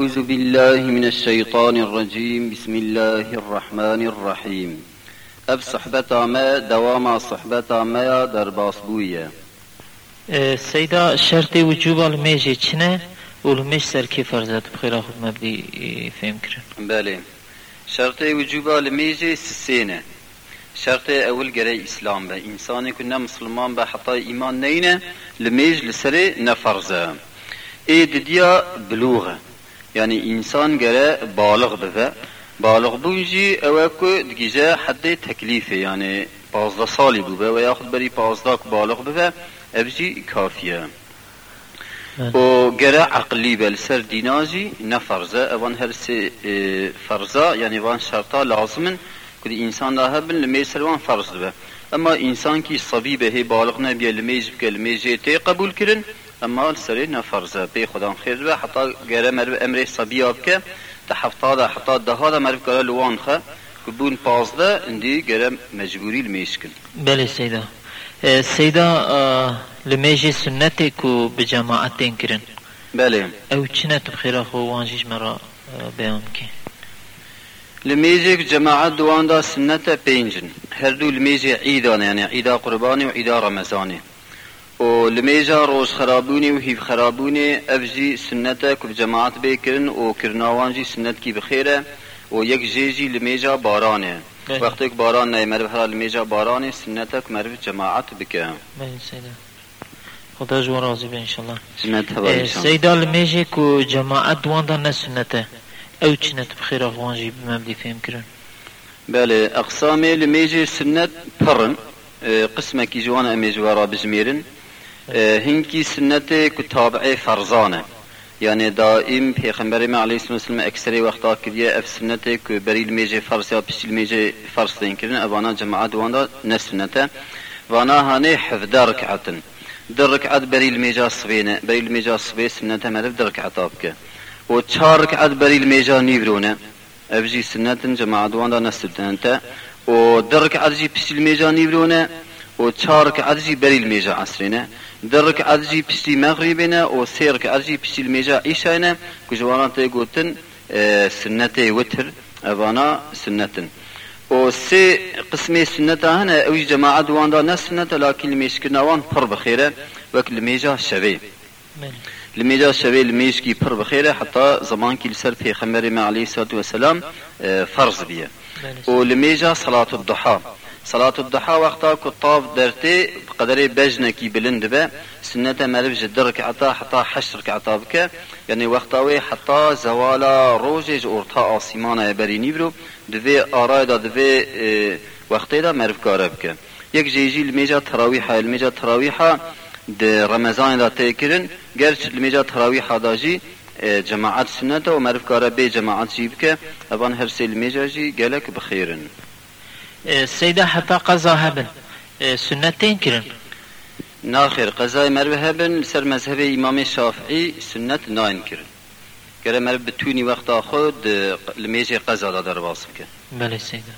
أعوذ بالله من الشيطان الرجيم. بسم الله الرحمن الرحيم. أب صحبة ما دوام صحبة ما در باسبوية سيدا شرط وجوب الميجي چنه؟ والميج سر كي فرزات بخير خود مبدي فهم كرن بله. شرط وجوب الميجي سسينه شرط اول گره اسلام به. انسانی که نه مسلمان به حتی ایمان نینه لمیج لسره نفرزه. ای ددیا بلوغه. Yani insan gere balık bibe. Balık bu yüzü evveku gize haddi teklifi yani bazda sali bibe veyahut beri bazdak balık bibe evzi kafiye. O gere akli bel ser dinazi ne farza evan her se e, farza yani van şarta lazımın kudi insan daha bin lemeyser van farz bibe. Ama insan ki sabi behi balık ne biye lemeyzip ke lemeyziyete kabul kirin. اما سری نفرزه بی خدا خیر به حتی گره مرو أمر صبی آب که ده هفته ده حتی ده ها ده مرو کلا لوان خه که بون پازده اندی گره مجبوری لمیش کن بله سيدا سيدا لميجي سنتي كو بجماعتين كرن بله أو چنت بخير اخو وانجيش مرا بيان كي لميجك جماعة دوان دا سنة بينجن هردو لميجي عيدان يعني عيدا قرباني وعيدا رمزاني و لميجا روز خرابوني وهيف خرابوني افجي سنة كب جماعت بيكرن و كرناوانجي سنة كي بخيرة و يك جيجي لميجا بارانه وقتك باران نه مرف هر لميجا بارانه سنتك مرف جماعت بك بله سيدا خدا جو راضي به ان شاء الله سنة هوا سيدا لميجي كو جماعت دوان دا نسنته أو چنت بخير اخو وانجي بمبدي فهم كرن بله اقسام لميجي سنة برن قسمه كي جوانا امي جوارا بجميرن هنكي سنة كتابع فرزانه. يعني دائم پیغمبر ما علیه السلام اکثر وقتا کریه اف سنت که بری المیجه فرس یا پیش المیجه فرس دین کرن اوانا جماعت واندا نسنته وأنا هاني حفظ ركعة در ركعت بري الميجا صبينة بري الميجا صبي سنة مرف در ركعت أبكى وتشار ركعت بري الميجا نيفرونة أبجي سنة جماعة واندا نسنته ودر ركعت جي بس الميجا وتشار ركعت جي بري الميجا عصرينة در ركعت جي بس مغربنا وسير ركعت جي بس الميجا عيشانا كجوانا تيقوتن سنة وتر أبانا سنة و سه قسمي سنة هنا أو جماعة دوان دا سنة لكن الميشكنا وان پر بخيرة وك الميجا شوي بله. الميجا شوي الميشكي پر بخيرة حتى زمان كي لسر في خمر ما عليه الصلاة والسلام آه، فرض بيه ولميجا صلاة الضحى صلاة الضحى وقتا كطاف درتي بقدر بجنكي بلند به سنة مرف جد ركعتا حتى حش ركعتا بك. يعني وقتاوي حتى زوالا روجج أورتا آسيمانا بريني برو دوی آرای دا دوی آه، وقتی دا مرف کاره بکن یک جیجی لمیجا تراویحا لمیجا تراویحا ده رمضان دا تیکرن گرچ لمیجا تراویحا دا جی آه، جماعت سنت و مرف کاره بی جماعت جی بکه أبان هر سی لمیجا جی گلک بخیرن سيدا حتى قضا هبن سنتين كرن ناخر قضای مرو هبن سر مذهب إمام شافعی سنت ناین کرن گره مرو بتونی وقتا خود لمیجا قضا دا در باس بکن بله سيدا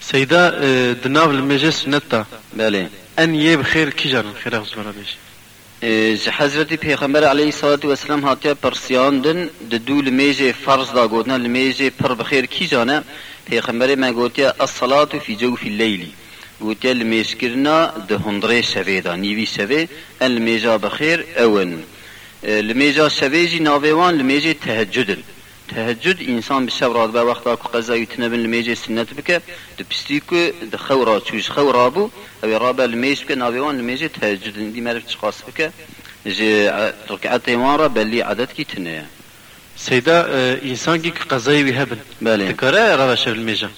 سيدا آه، دناف المجلس سنتا. بله. أن يه بخير كيجان خير أخذ برا بيش. حضرت پیغمبر علیه الصلاة والسلام هاتیا پرسیاندن د دو لمیجه فرض دا گوتنا لمیجه پر بخیر کی جانه؟ پیغمبر ما گوتیا الصلاة فی جوف اللیل گوتیا لمیج کرنا د هندره شوه دا نیوی شوه ان لمیجا بخیر اون لمیجا شوه جی ناویوان لمیجه تهجدن تهجد انسان به شب راد به وقتا که قضا یتنبن لمیجه سنت بکه د پستی که د خورا بو أو رابع لمیج بکه ناویوان لمیجه تهجد دی مرف چقاس بکه جي ركعتي مرة بلي عدد كي تنيا سيدا آه، انسان كي قضايا ويهبن بله تكرا رابع شر الميجا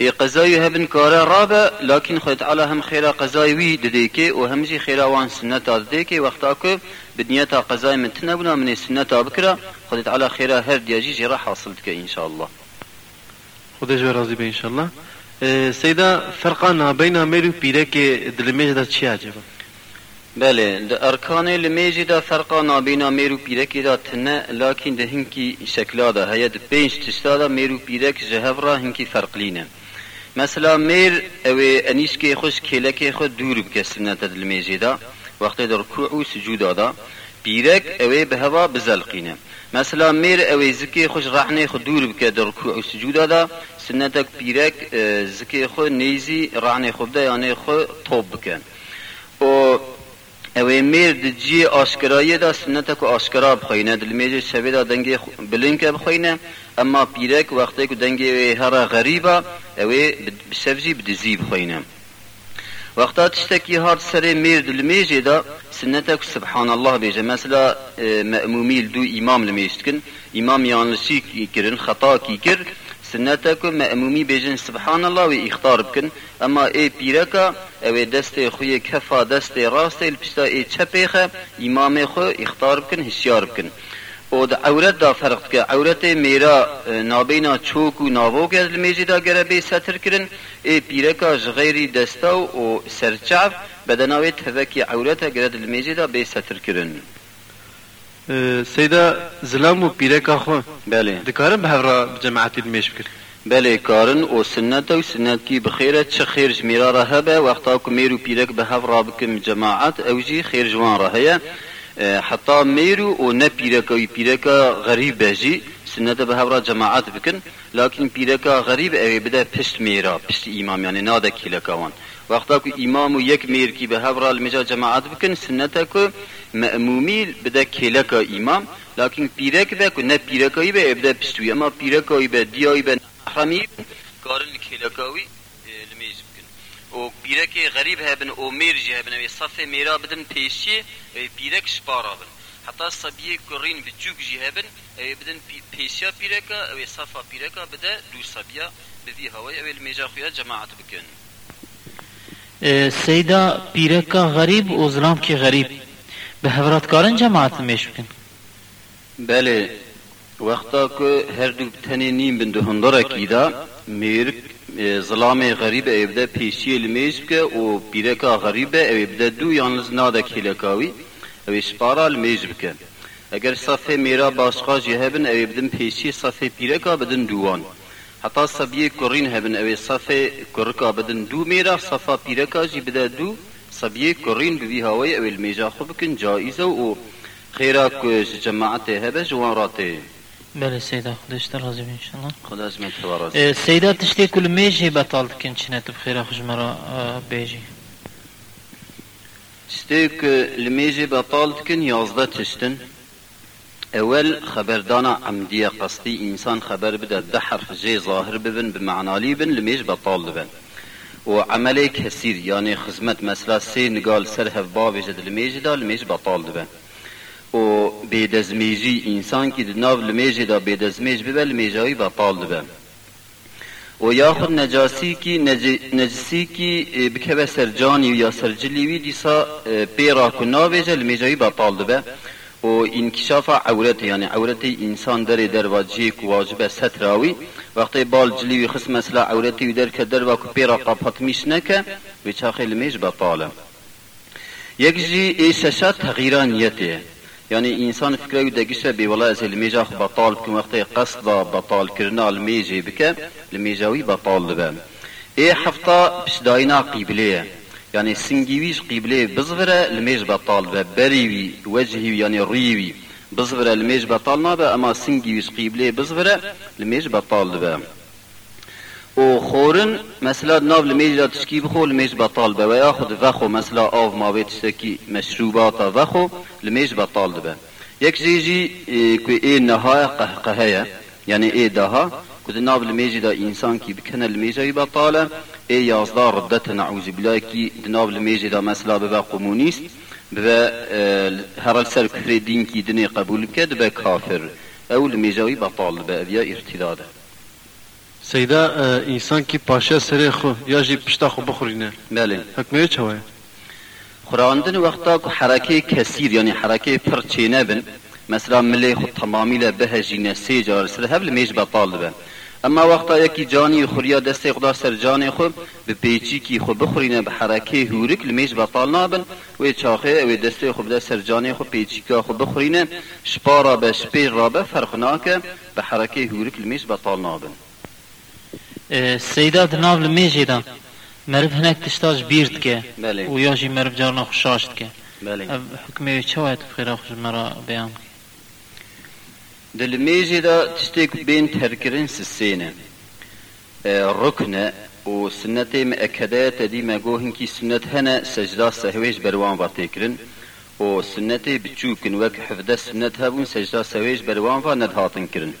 إي قزاي هبن كارا رابع لكن خد تعالى هم خيرا قزاي وي دديكي وهم جي خيرا وان سنتا دديكي وقتاكو بدنيتا قزاي من تنبنا من السنتا بكرا خد تعالى خيرا هر دياجي جي راح حاصلتك إن شاء الله. خدا جو راضي به ان شاء الله. آه، سيدا فرقنا بين ميرو بيرك دلميج دا چي عجبا بله ده ارکان لمیجی دا فرقا نابینا میرو پیرکی دا تنه لكن ده هنکی شکلا دا هیا ده پنج تشتا دا میرو پیرک جهف را هنکی فرق لینه مثلا میر او انیش که خوش کلک خود دور بکه سنت دلمیجی دا وقتی در رکوع و سجود دا پیرک اوی به هوا بزلقینه. مثلا میر اوی زکی خوش رحنه خود دور بکه در رکوع و سجود دا سنتك پیرک زکی خو نیزی رحنه خود دا یعنی خو توب بکن و اوی میر دجی آشکرایی دا سنتك آشکرا بخوینه دل میجه شبه دا دنگی بلنکه بخوینه اما پیرک وقتی که دنگی هر غریبه اوی بسفجی بدزی بخوینه وقتا تشتكي هار سري مير دل ميجي دا سنتك سبحان الله بيجا مثلا مأمومي دو إمام لميشتكن إمام يانلشي كيرن خطا كي كر سنتك مأمومي بيجن سبحان الله وإختار بكن. أما إي بيركا أو دست خوي كفا دست راست البشتا إي چپيخه إمام خو إختار بكن هشيار بكن. و د عورت دا فرق که عورت میرا نابینا چوک و ناوک از المیجی دا گره بی ستر کرن. ای پیرکا جغیری دستا و سرچاف بدناوی تفکی عورت گره المیجی دا بی ستر کرن سيدا زلام وبيرا كاخو بله دكارن بهرا بجماعتي دميش بكر بله کارن او سنت او سنت کی بخیره چه خیر جمیرا را هبه وقتا که میرو پیرک به هف را بکم جماعت او جی خیر جوان را هیا حتی میرو او نه پیرک او پیرک غریب بهجی سنت به هورا جماعت بکن لكن پیرکا غریب اوی بده پشت میرا پشت امام يعني ناده کلکوان وقتا که امام و یک میر کی به هورا المجا جماعت بکن سنت که مأمومی بده کلکا امام لكن پیرک به که نه پیرکایی به بده پشتوی. اما پیرکایی به دیایی به حرمی کارن کلکاوی لمیز بکن. و پیرک غریب هبن او میر جی هبن و صف میرا بدن پیشی پیرک شپارا بن. حتی صبیه کرین بچوک جی هبن بدن پیشیا پیرکا او صفا پیرکا بده دو صبیه بدی هوای او المیجا خویا جماعت بکن سيدا بيركا غريب وظلام كي غريب بهورات كارن جماعت ميش بكن بله وقتا که هر دو تنه نیم بندو هندره کیدا میر ظلام غریب ایبده پیشی المیش بکه و بیرکا غریب ایبده دو یانلز ناده کلکاوی المیش بکه اگر صفه میرا باشقا جی هبن أو بدن پیشی صفه پیرکا بدن دوان حتی صبیه کرین هبن أو صفه کرکا بدن دو میرا صفا پیرکا جی بده دو صبیه کرین بوی هوای أو المیجا خو بکن جائزه و که جماعت هبه جوان راته بله سيدا خدش راضي ان شاء الله خدا از من تبارز آه، سيدا تشتي كل ميجي بطال كن شنت بخير اخش مرا آه، بيجي تشتيك الميجي بطال تكن يازده تشتن اول خبردانا عمدية قصدي انسان خبر بدا ده حرف جي ظاهر ببن بمعنى لي بن لميج بطال بن وعملي كثير يعني خزمت مثلا سي نقال سرهف باب جد الميج دا الميج بطال بن و بيدزميجي انسان كي دناف الميج دا بيدزميج ببن الميجاوي بطال بن و یاخود نجاسی کی نج... نجسی کی بکه سرجانی و یا سرجلی وی دیسا پیرا کنا بیجه لمیجایی بطال دبه. و انکشاف عورت یعنی عورت انسان در در واجی کو واجب ستراوی وقتی بال جلی وی خص مثلا عورتی و در که در و پیرا قاپت میش نکه و چاخی لمیج بطاله یک جی ایششا تغییران نیته يعني انسان فكره دقيشه بي والله از الميجا خو بطال بكم وقت قصد بطال كرنا الميجي بك الميجاوي بطال لبا اي حفطة بش داينا قبليه يعني سنجيويش قبليه بزغرة الميج بطال با بريوي وجهي يعني ريوي بزغرة الميج بطال نابا اما سنجيويش قبليه بزغرة الميج بطال لبا و خورن مثلا ناف لمیج را تشکی بخو لمیج بطال به و یاخد وخو مثلا آف ما بیت تشکی مشروبات وخو لمیج بطال دبه یک جیجی که ای نهای قهقهه یعنی ای دها که ناف لمیج دا انسان کی بکنه لمیجای بطاله ای یازده ردت نعوذ بالله کی ناف لمیج دا مثلا به قمونیست به هر سر کفر دین کی دنی قبول کد به کافر او لمیجای بطال به اویا ارتداده سيدة اه، انسان كي باشا سري خو ياجي بشتا خو بخورينه بله حكمه چوه خراندن وقتا که حرکه کثیر یعنی حرکه پرچینه بن مثلا ملی خود تمامیل بهجینه سی جار سر هبل میش بطال بن اما وقتا یکی جانی خوریا دست خدا سر جان خود به پیچی کی خود بخورینه به حرکه هورک لمیش بطال نابن و چاخه و دست خود ده سر جان خود پیچی که خود بخورینه شپارا به شپیر را به فرق ناکه به حرکه هورک لمیش بطال نابن. اه، سيدا دناف الميجي دا مرف هناك تشتاج بيرت كه بله. وياجي مرف جارنا خشاشت كه بله. حکمی چوایت بخیر خوش مرا بیان دل میجی دا تشتیک بین ترکرین سسینه رکنه و سنت مأكدة تدي ما جوهن كي سنت هنا سجدة سهويج بروان باتيكرن و سنت بتشوكن وك حفظة سنت هبون سجدة سهويج بروان فا ندهاتن كرن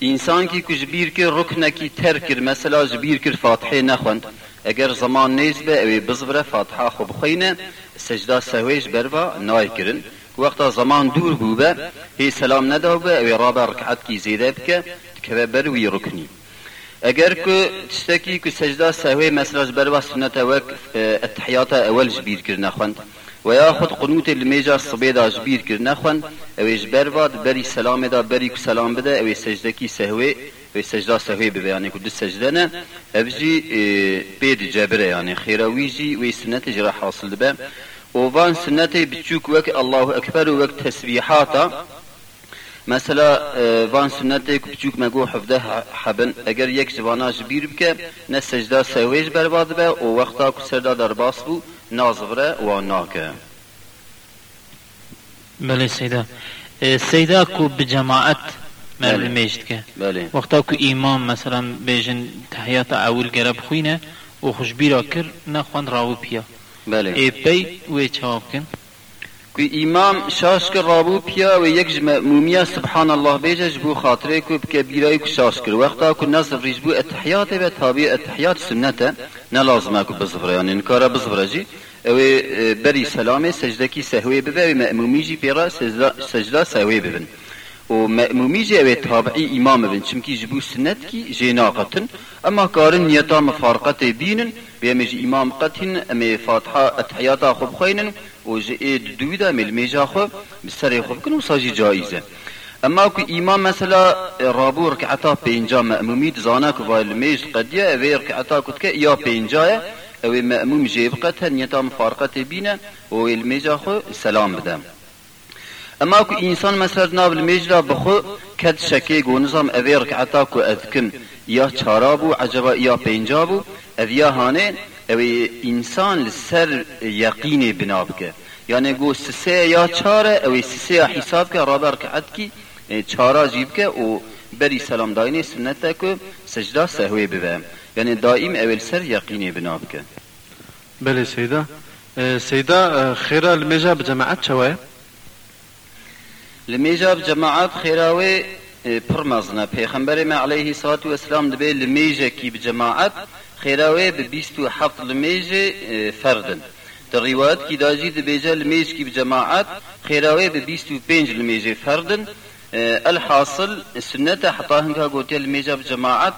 انسان کی کج بیر کر رکن کی تر کر مثلا جبیر کر فاتحه نخوند اگر زمان نیز به اوی بزبره فاتحه خو بخینه سجده سهویش بروا نای کرن وقتا زمان دور بو به هی سلام نداو به اوی رابع رکعت کی زیده بکه تکوه بروی رکنی اگر که تشتکی که سجده سهوی مثلا بروا سنت وک التحیات اول جبیر کر نخوند و یا خود قنوت الميجا صبيدا جبير كر نخون أو جبر واد بري سلام دا بري سلام بده أو سجده کی سهوي و سجده سهوي ببه يعني كد سجده نه ابجي بيد جبره خيراوي جي و سنت جرا حاصل به وفان سنت بتشوك وك الله أكبر وك تسبيحاتا مثلا وان سنت بچوک مگو حفظه حبن. اگر یک جواناش بیر بکه نه سجده سویش برباد به و وقتا که سردا در باس بو نازبره و بله سیدا. سیدا کو بجماعت مرد میشت که بله. وقتا که امام مثلا بیجن تحیات اول گرب خوینه و خوشبیرا کر نخوان راو پیا بله. ای پی و چاوب کن که امام شاش کر رابو پیا و یک مومیا سبحان الله بیجه جبو خاطره که بکه بیرای که شاش کر وقتا که نصف ریج بو اتحیات به تابع اتحیات سنته نلازمه که بزفره یعنی نکاره بزفره جی. او بری سلام سجده کی سهوی ببه و مأمومی جی پیرا سجده سهوی ببن و مأمومی جی أو تابعی إمام بن چمکی جبو سنت کی جناقتن أما کارن نیتا مفارقت بینن بيمج إمام قتن أمي فاتحة أتحياتا خب خينن وجئد دويدا مل ميجا خو بسري خب كن وصاجي جائزة. أما كو إمام مثلا رابو ركعتا بينجا مأموميت زانا كو فايل ميج قديا أوي ركعتا كتك يا بينجايا أو مأموم جيب قتها نيتا مفارقة بينا و الميجا خو سلام بدم. اما كو انسان مثلا ناب الميجرا بخو كد شكي گو نظام اوي ركعتا كو اذكن یا چارابو عجبا یا پنجابو اویا هانه اوی انسان لسر یقین بناب که یعنی گو سسه یا چاره اوی سسه حساب که رابر رکعت چارا جیب که و بری سلام داینی سنت که سجده سهوی ببه یعنی دائم اول سر یقین بناب که بله سيدة آه، سيدة آه، خيرا الميجا بجماعات شوية لمیجا جماعت خیراوی پرمزنه پیغمبر ما علیه الصلاة والسلام دبی لمیجا کی بجماعت خیراوی به بیست هفت لمیجا فردن. در روایت کی داجی دبیجا لمیج کی بجماعت خیراوی به بیست و پنج لمیجا فردن. الحاصل السنة حتى هنكا قلت الميجا بجماعة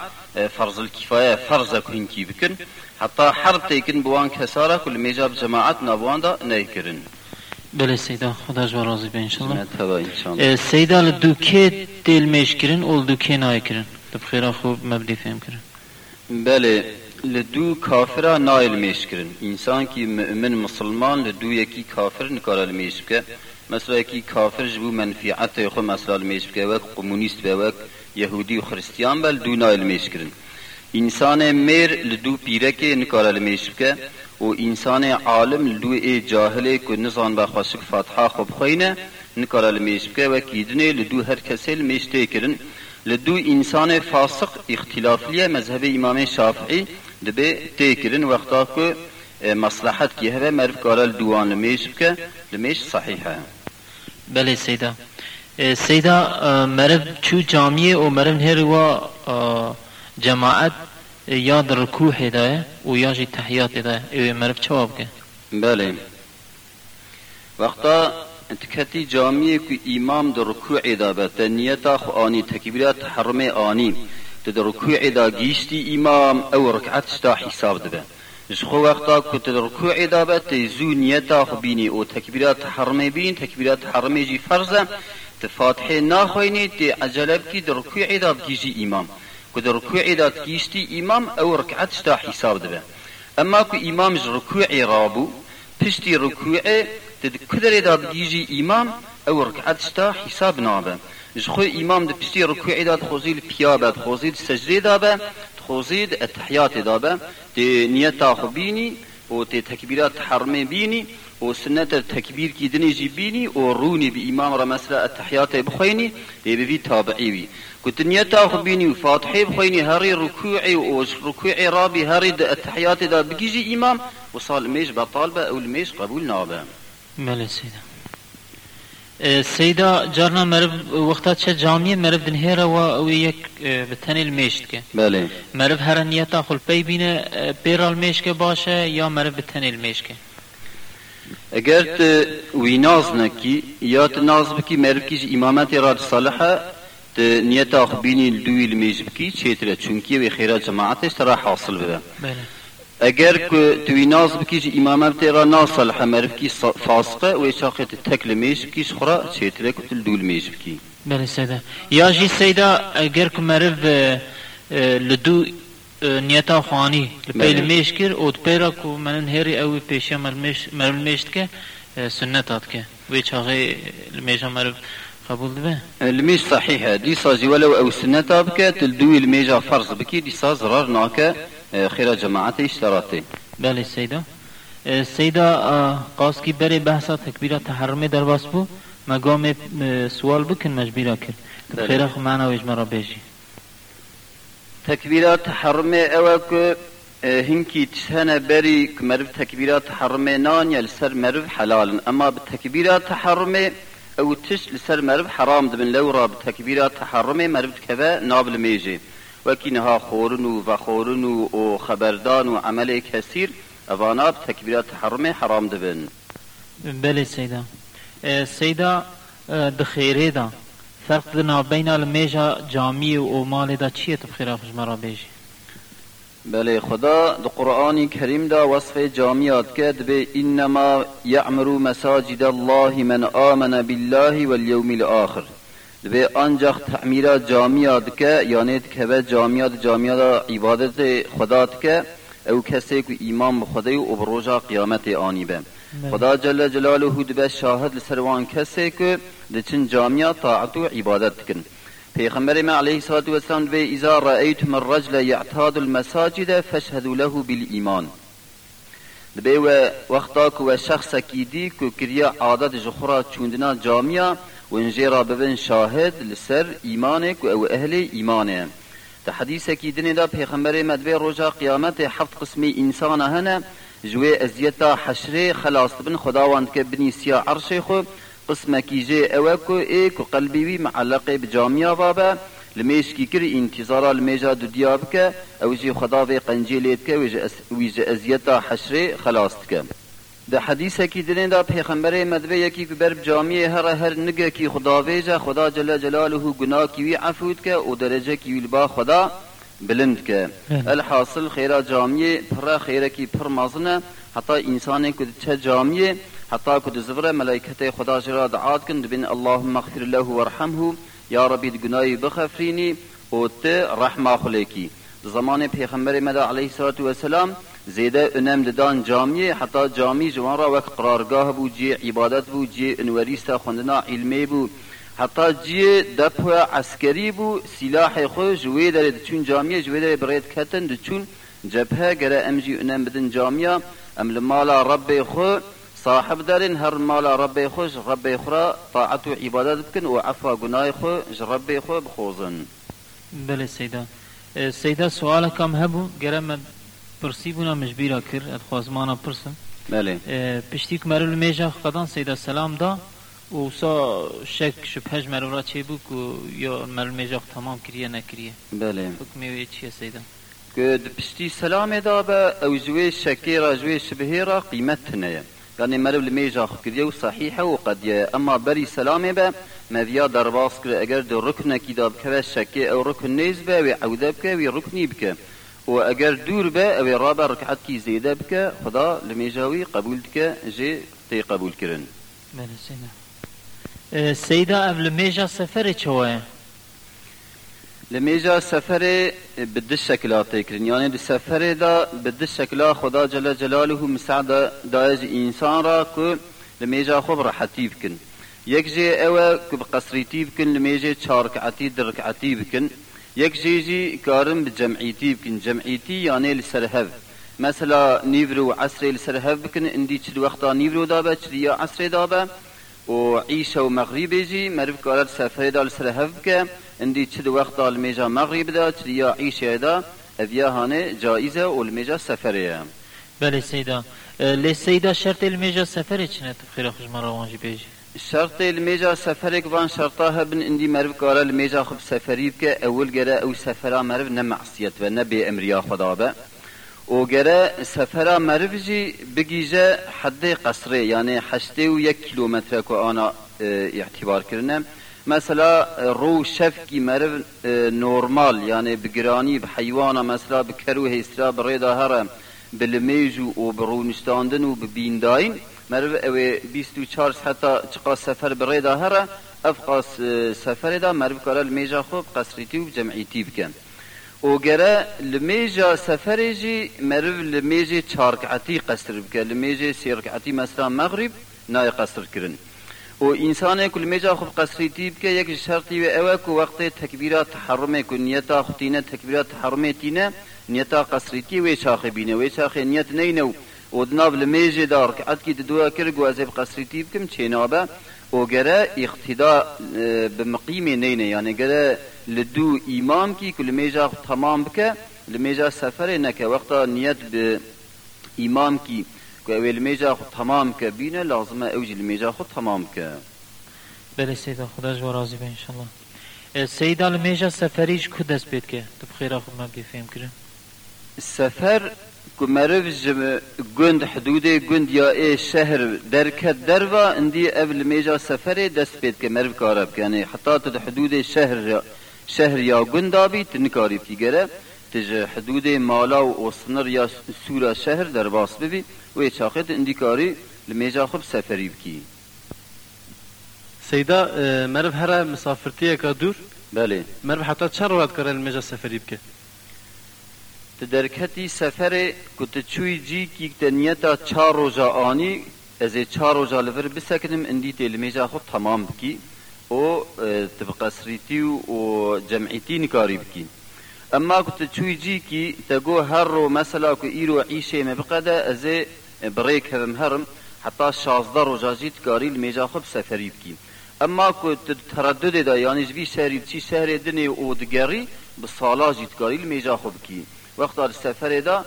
فرض الكفاية فرض كن كي بكن حتى حرب تيكن بوان كسارة كل ميجا بجماعة نابوان دا نيكرن بله سیدا خدا جو راضی به انشالله سنت هوا إن شاء الله سیدا لدوکه دل میش کرن اول دوکه نای کرن دب خیرا خوب مبدی فهم کرن بله لدو کافرا نایل میشکرن انسان کی مؤمن مسلمان لدو یکی کافر نکارل میشکه مثلا یکی کافر جبو منفعت خو مثلا میشکه وک کمونیست به وک یهودی و خریستیان بل دو نایل میشکرن انسان میر لدو پیرکه نکارل میشکه و انسان عالم لدو ای جاهله که نزان با خاشق فاتحه خوب خوینه نکارل میشکه و کیدنه لدو هر کسی میشته کرن. لدو انسان فاسق اختلافلیه مذهب امام شافعی دبه تیکرن وقتا که مصلحت کی هبه مرف کارل دوان لمیش که لمیش صحیحه. بله سیدا. سیدا مرب چو جامعه و مرب هر و جماعت یا در رکوع هدایه و یا تحیات هدایه ایوه مرب چواب که بله وقتا انتكتي جامعه كو امام در ركوع دا بت نيتا خو اني تكبيرات تحرم اني در ركوع دا گيشتي امام أو ركعت شتا حساب دبه خو وقتا در ركوع دا بت زو نيتا خو بيني أو تكبيرات تحرم بين تكبيرات تحرم جي فرضه تفاتحه ناخويني تي عجلب كي در ركوع دا بگيجي امام که در رکوع داد کیشتی امام او رکعت تا حساب دبه اما که امام رکوع رابو پشتی رکوع تد کدر داد گیجی امام او رکعت تا حساب نابه جخو امام د پشتی رکوع داد خوزیل پیابد خوزیل سجده دابه خوزیل اتحیات دابه دی نیتا خوبینی و تی تکبیرات حرمه بینی و سنت تکبیر کی دنی جی بینی و رونی بی امام را مثلا اتحیات بخوینی دی بی تابعی بی نيتا خبيني وفاتحي بخويني هاري ركوعي وش ركوعي رابي هاري التحيات دا بكيجي إمام وصال ميش بطالبة أو الميش قبول نابه بله سيدا سيدا جارنا مرب وقتا چه جامعه مرب دن هيرا و أو يك بتني الميشت بله مرب هر نيتا خل پی بینه بيرا الميش که باشه یا مرب بتني الميش که اگر وی ناز نکی یا ت ناز بکی مرب کیش امامت را صالحه ت نیتا خبینی دوی المیج بکی چیتره چونکی و خیرات جماعتش ترا حاصل بده بله اگر که توی ناز بکیش امامت را ناصل مرب کی فاسقه و شاقت تکل میش بکیش خورا چیتره کتل دول میج بکی بله سيدا يا جي سيدا اگر که مرب لدو نيتا خواني بله. لبي الميش كير أو تبيرا كو منن هيري أو بيشا مرمش مرم الميش كه سنتات كه وي چاغي الميشا مرب قبول دبه الميج صحيحة دي صاجي ولو أو سنة بك تلدوي الميجا فرض بكي دي صاز زرار ناكا خير جماعتي اشتراتي بله سيدا. سيدا قاس کی بره بحثا تکبیرا تحرمه در باس بو مقام سوال بکن مجبیرا کر بله. خیره خو معنا و اجمرا بیجی تكبيرات تحرمي اوك هنكي تسهنا بري كمرف تكبيرات تحرمي نان يلسر مرف حلال. اما بالتكبيرات تحرمي او تش لسر مرب حرام دبن لو را تکبیره تحرم مرب کبه ناب میجه وکی نها خورن و خورن و خبردان و عمل کثیر اواناب تكبيرات تحرم حرام دبن. بله سیدا. سيدا دخیره دا. فرق دنا بین الميجا جامي و مال دا چیه تو بخیر بيجي مرا بله خدا در قرآن کریم دا وصف جامعات کرد به انما یعمر مساجد الله من آمن بالله واليوم الآخر. به آنجا تعمیر جامعات که یعنی که جامعات جامعات عبادت خدا که أو کسی که ایمان به خدای و بروجا قیامت آنی به. خدا جل جلاله دبه شاهد لسروان کسی که دچن جامعه طاعت و عبادت کن. پیغمبر ما علیه الصلاة والسلام دبه اذا رأيتم الرجل يعتاد المساجد فاشهدوا له بالإيمان دبه و وقتا که و شخص کی دی که کریا عادت جخورا چوندنا جامعه و انجیرا ببن شاهد لسر ایمانك و أو أهل ایمانه. ده حديث كي دني دا پیغمبر مدوي روجا قيامت حفت قسمي انسان هنا جوي ازيتا حشري خلاص بن خداوند که بني سيا عرشي خو قسمکی جه اوکو ای کو قلبی وی معلق بجامیا وابه لمیش کی کر انتظار لمیجا دو دیاب که او جی خدا وی قنجیلیت که ویج ازیتا حشر خلاصت که ده حدیث کی دین دا پیغمبر مدوی یکی که برب جامعه هر هر نگه کی خدا ویجا خدا جل جلاله گناه کی وی عفوت که او درجه کی وی با خدا بلند که الحاصل خیره جامعه پر خیره کی پر مازنه حتی انسان که چه جامعه حتی که زبره ملائکت خدا جرا دعات کن بین اللهم اغفر له وارحمه. یا ربی گناهی بخفرینی و ته رحمه خلیکی. زمان پیغمبر مدا علیه الصلاة والسلام زیده önəm ددان جامیه حتی جامی جوان را وک قرارگاه بو جی عبادت بو جی انوریستا خوندنا علمی بو حتی جی دپو عسکری بو سلاح خو جوی داره دچون جامیه جوی داره برید کتن دچون جبهه گره ام جی önəm بدن جامیه ام لمالا رب خو صاحب دارن هر مالا رب خو رب خورا طاعت و عبادت بکن و عفا گناه خو رب خو بخوزن. بله سيدا سيدا سؤال كم هبو گرم پرسی بونا مجبیرا کر ادخوازمانا پرسم. بله. پشتیک مرول میجا قدان سيدا سلام دا. و سا شک شبهج مرول را چه بو که یا مرول میجا تمام کریه نکریه. بله. حکمی وی چیه سيدا که پشتی سلام دا به او جوی شکی را جوی شبهی را قیمت تنه يعني مرو لميجا خكريا وصحيحة وقد أما بري سلامة با مذيا درباس كر أجر دو ركن كيدا بك شكي أو ركن نيز با وعودة بك وركني بك وأجر دور با أو رابع ركعت كي زيادة بك خدا لميجاوي قبول بك جي تي قبول كرن. سيدا سيدا قبل ميجا سفر چوه؟ لميجا سفر بدش شكلات كرن يعني دي سفر دا بدش شكلا خدا جل جلاله مساعدة دايج إنسان را كو لميجا خب راحتي بكن يك جي اوا كو بقصريتي بكن لميجا چاركعتي دركعتي بكن يك جي جي كارم بجمعيتي بكن جمعيتي يعني لسرهب مثلا نيفرو عصري لسر بكن اندي چد وقتا نيفرو دابا چديا عصري دابا و عيشة و مغربي جي مرف كارت سفر دا لسر بك اندی چد وقت المجا مغرب دا چد یا عیشه دا اویاهانه جایزه و المجا سفره بله سیدا لی سیدا شرط المجا سفره چنه خیر خوش من روانجی بیجی شرط المجا سفرك وان شرطها بن اندي مرب قال المجا خوب سفريب ك اول جرا او سفرا مرب نمعصيت و نبي امريا خدابه او جرا سفرا مرب جي بگيجه حد قصري يعني حشته و یک کیلومتر کو انا اعتبار کرنه. مثلا رو شفکی مرف نورمال یعنی بگرانی بحیوانا مثلا بکرو هیسترا بریدا هره بالميجو و برونشتاندن و ببينداين مرف أو 24 حتى چقا سفر بريدا هره افقاس سفر دا مرف كارا الميجا خوب قصريتي و جمعيتي بكن اوگره لمیجا سفر جی مرو لمیجا چارکعتی قصر بکه لمیجا سیرکعتی مثلا مغرب نای قصر کرن و انسان کل میجا خوب قصری تیب که یک شرطی و اوه که وقت تکبیرات تحرمه که نیتا خطینه تکبیرات تحرمه تینه نیتا قصری تی و شاخ بینه و شاخ نیت نینو. و دناب لمیجا دار که عد کی دوا کرگ و ازب قصری تیب کم چینابه اوگره اقتداء بمقيم نينه يعني قال لدو إمام كي كل ميجا تمام بك لميجا سفر نك وقتا نيت که اول میجا خود تمام که بینه لازمه اوج میجا خود تمام که. بله سیدا خدا جو راضی به انشالله. سیدا میجا سفریش کد دست بید که؟ تو بخیر خود من بیفهم کرم سفر که مرف جم گند حدود گند یا ای شهر درکت دروا اندی اول میجا سفری دست بید که مرف کارب یعنی حتی تو حدود شهر شهر یا گند آبی تنکاری پیگره تج حدود مالا و اوسنر یا سورا شهر در باس ببی و چاقت اندیکاری لمیجا خوب سفری بکی. سیدا مرف هر مسافرتی کا دور؟ بله. مرف حتی چه روات کرن لمیجا سفری بکی ته درکتی سفر کت چوی جی کی تنیتا چهار روزا آنی از چهار روزا لفر بسکنم اندی تلمیجا خوب تمام بکی. و تبقى سريتي وجمعيتي نكاري بكين اما کو تشوی جی کی تگو هر رو مثلا کو ایرو عیشه مبقده از بریک هرم هرم حتی شازده رو جاجیت کاری لمیجا خوب سفری بکی اما که تردد دا یعنی جوی شهری چی شهر دنی او دگری به سالا جیت کاری لمیجا خوب کی. وقت دار سفری دا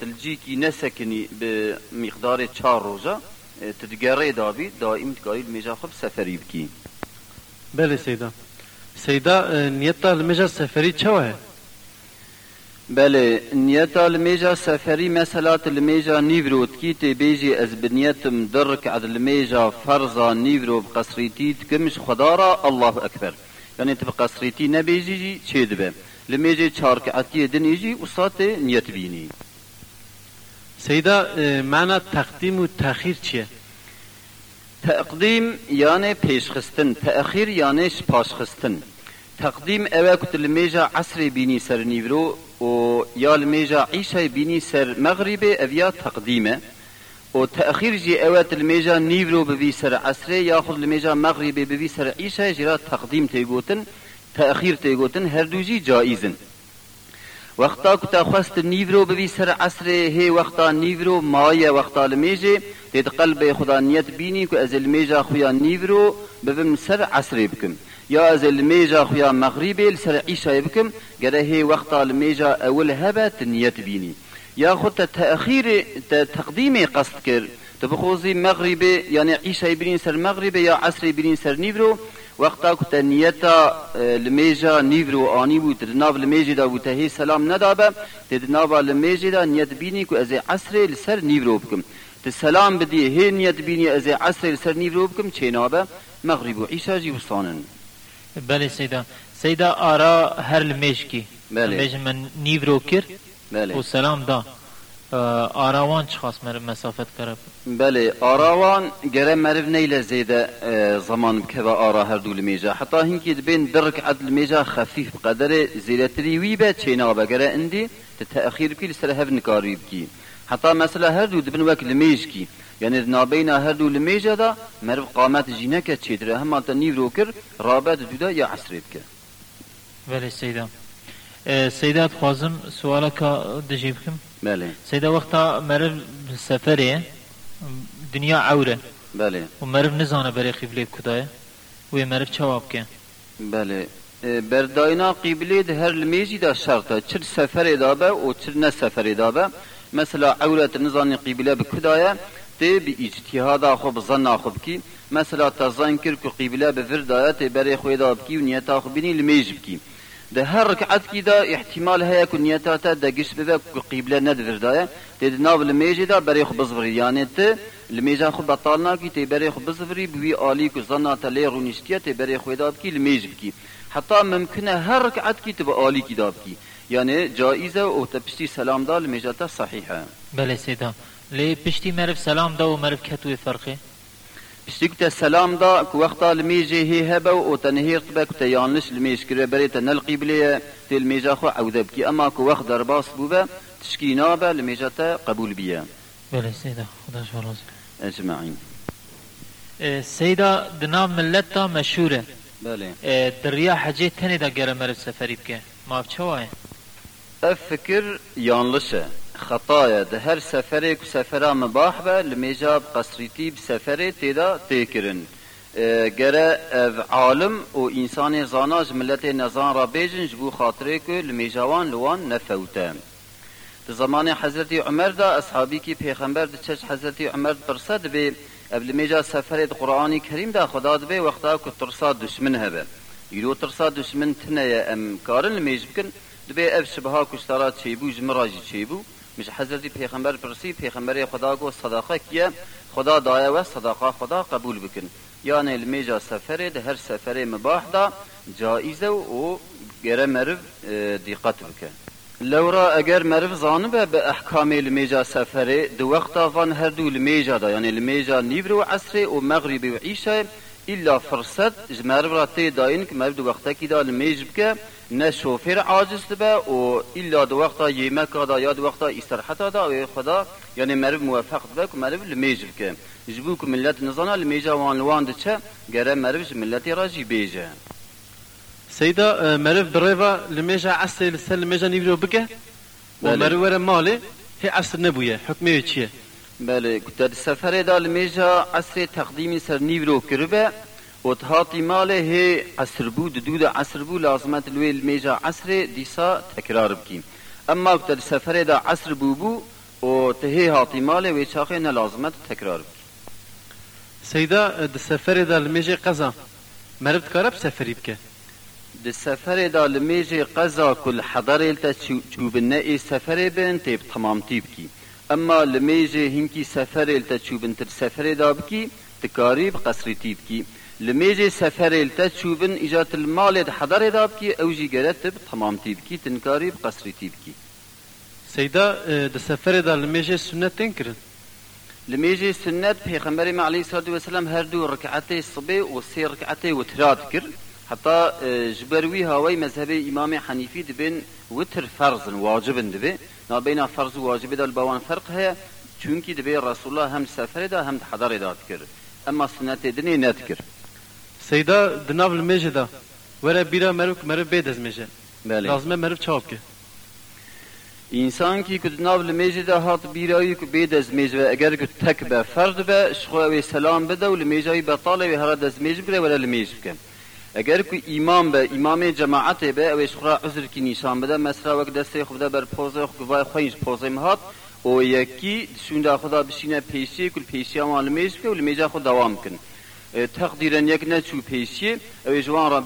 تلجی کی نسکنی به مقدار چار روزا تدگره داوی دائم تکاری لمیجا خوب سفری بکی بله سیدا. سیدا نیتا لمیجا سفری چوه بله نیتا لمیجا سفری مثلا لمیجا نیورو تکیت بیجی از بنیتم درک عد لمیجا فرزا نیورو بقصریتی تکمش خدا را الله اکبر. یعنی تب قصریتی نبیجی چه دبه؟ لمیجا چارکعتی دنیجی وصات نیت بینی. سيدا معنى تقديم وتأخير چیه؟ تقدیم یعنی پیشخستن تأخیر یعنی پاشخستن. تقديم اوه كت الميجا عصر بيني سر نيفرو و يا الميجا عيشة بيني سر مغرب اويا تقديمه و تأخير جي اوه الميجا نيفرو ببي سر عصر ياخذ الميجا مغرب ببي سر عيشة جرا تقديم تيغوتن تأخير تيغوتن هردوجي جائزن وقتا كتا خواست نيفرو ببي سر عصر هي وقتا نيفرو مايا وقتا الميجي تيد قلب خدا نيت بيني كو از الميجا خويا نيفرو ببم سر عصر بكم یا از المیجا خویا مغربی لسر عیشای بکم گره هی وقتا المیجا اول هبه تنیت بینی یا خود تأخیر تقدیم قصد کرد تو بخوزی مغربی یعنی عیشای برین سر مغربی یا عصری برین سر نیورو وقتا که نیتا لمیجا نیورو آنی بود ناو لمیجی دا بود تهی سلام ندابه تد ناو لمیجی دا نیت بینی که از عصری لسر نیورو بکم ته سلام بدی هی نیت بینی از عصر سر نیرو بکم چه نابه مغرب و عیشا جیوستانن بله سيدا سيدا آرا هر المشكي بله. المش من نيفرو كر بله والسلام دا آراوان چه خاص مر مسافت کرب بله آراوان گره مرف نیل زیده اه، زمان بکه آرا هر دول میجا حتی هنگی بین درک عدل میجا خفیف بقدر زیلتری وی به چینا بگره اندی تأخیر بکی لسر هف نکاری بکی حتی مثلا هر دو دبن وک لمیج کی يعني نابين هر دو لمیجا دا مرف قامت جینک چیدره هم تا نیورو کر رابط دودا یا عصرید که بله سيدا سيدات خوازم سوالك دجيبكم بله. سيدا وقتا مرف سفره دنيا عوره. بله. ومرف نزانه بري قبله كدايه ومرف جواب كه بله. برداینا قبله ده هر لمیجی دا شرطه چر سفر دابه و چر نه سفر دابه. مثلا عورت نزانی قبله بکدایه. تی بی اجتهاد خو بظن خو بکی مثلا تزان کر کو قبله به فردایت بری خو دا بکی و نیت خو بینی لمیج بکی ده هر ركعت كده احتمال هيا كن نيتاتا ده قش بذا قبلة ند فردايا تد ناب الميجي ده بريخ بزفري يعني ت الميجا خو بطالنا كي تي بريخ بزفري بوي آلي كو زنا تلي رونشتيا تي بريخ ودا بكي الميج بكي حتى ممكن هر ركعت كي تبقى آلي كي دابكي يعني جائزة او تبشتي سلام دا الميجاتا صحيحة بله سيدا لی پشتی مرف سلام دا و مرف کتو فرقه پشتی کتا سلام دا که وقتا لمیجی هی هبه و تنهیر تبه کتا یانش لمیج کره بری تنلقی بلیه تیل میجا خو عودب بکی اما که وقت در باس بوبه تشکی نابه لمیجا تا قبول بیه. بله سیدا خدا شو رازی اجمعین. سیدا دنا ملت تا مشهوره. بله. دریا حجه تنی دا گره مرف سفری بکه ما فکر افکر یانلشه. خطايا ده هر سفره كو سفره مباح به لميجاب قصريتي بسفره تيدا تيكرن گره عالم و انسان زاناج ملت نزان را بیجن جبو خاطره که لمیجاوان لوان نفوته در زمان حضرت عمر دا اصحابی کی پیغمبر دا چش حضرت عمر پرسد به اب لمیجا سفر قرآنی کریم دا خدا دا به وقتا که ترسا دشمن هبه یلو ترسا دشمن تنه ام کارن لمیج بکن دبي اف شبها كشتارا تشيبو جمراجي تشيبو مش حضرت پیغمبر پرسی پیغمبر خدا گو صداقه کیه؟ خدا دایه و صداقه خدا قبول بکن. یعنی المیجا سفر ده هر سفر مباح دا جائزه و گره مرو دقت بکن. لورا اگر مرو زانبه به احکام المیجا سفر دو وقتا فان هر دو المیجا دا. یعنی المیجا نیبر و عصر و مغرب و عیشه إلا فرصت جمار براتي داين كما بدو وقتا كده الميج بك نه شوفير عاجز تبا و إلا دو وقتا يمك دا يا دو وقتا استراحت دا و خدا يعني مرب موفق تبا كما بدو الميج بك جبوك ملت نظانا الميجا وان لوان دچه گره مرب ملتي راجي بيجه سيدا مرف بريفا لميجا عسل لسل لميجا نيفرو بك ومرف ورا مالي هي عسل نبوية حكمه چيه؟ بله در سفر دال میجا عصر تقدیم سر نیو رو کربه و تهاتی ماله هی عصر بود دود عصر بود لازمت لویل میجا عصر دیسا تکرار بکیم اما در سفر دا عصر بو بو و تهی هاتی ماله و چاخه نلازمت تکرار بکیم سیدا د سفر دا لمیجا قضا مربت کارب سفری بکه د سفر دا لمیجا قضا کل حضر تا چوب نه سفر بین تیب تمام تیب کی اما لمیجه هنکی سفر التا چوبن تر سفر داب کی تکاریب قصری تیب کی. لمیجه سفر التا چوبن ایجات المال حضر داب کی اوجی گرتب تمام تیب کی تنکاریب قصری تیب کی. سیدا د سفر د لمیجه سنت تنکرن لمیجه سنت پیغمبر ما علیه الصلاه والسلام هر دو رکعت صبح و سی رکعت وترات کرد. حتى جبروي هاوي مذهب امام حنيفي دبن وتر فرض واجب دبن نابینا فرض و واجب دل باوان فرق هي چونکی دبی رسول الله هم سفر دا هم حضر دا تکر اما سنت دنی نتکر سیدا دناف المجه دا. وره بیرا مرک مرک بید از مجه. بله. لازمه مرک چاپ که انسان کی که دناف المجه دا هات بیرایی که بید از مجه. اگر که تک به فرد به شخوه سلام بده و المجه بطاله و هرد از مجه بره ولا المجه بکن. اگر کو امام به امام جماعت به اوش خرا عذر کی نشان بده مثلا وقت دسته خود بر پوزه خو وای خویش پوزه مهات او یکی شوندا خدا بشینه پیشی کل پیشی معلومه است که ول میجا خود دوام کن تقدیرا یک نه چو پیشی او جوان را